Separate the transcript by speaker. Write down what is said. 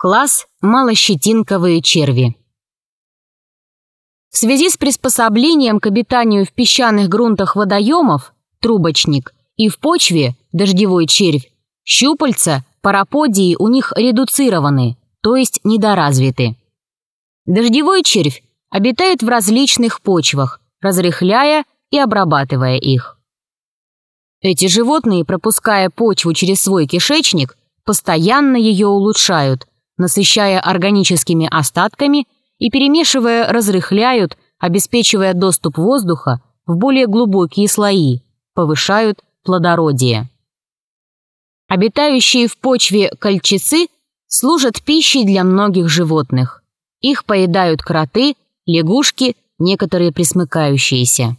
Speaker 1: Класс малощетинковые черви. В связи с приспособлением к обитанию в песчаных грунтах водоемов трубочник и в почве дождевой червь щупальца параподии у них редуцированы, то есть недоразвиты. Дождевой червь обитает в различных почвах, разрыхляя и обрабатывая их. Эти животные, пропуская почву через свой кишечник, постоянно ее улучшают, насыщая органическими остатками и перемешивая разрыхляют, обеспечивая доступ воздуха в более глубокие слои, повышают плодородие. Обитающие в почве кольчицы служат пищей для многих животных. Их поедают кроты, лягушки, некоторые пресмыкающиеся.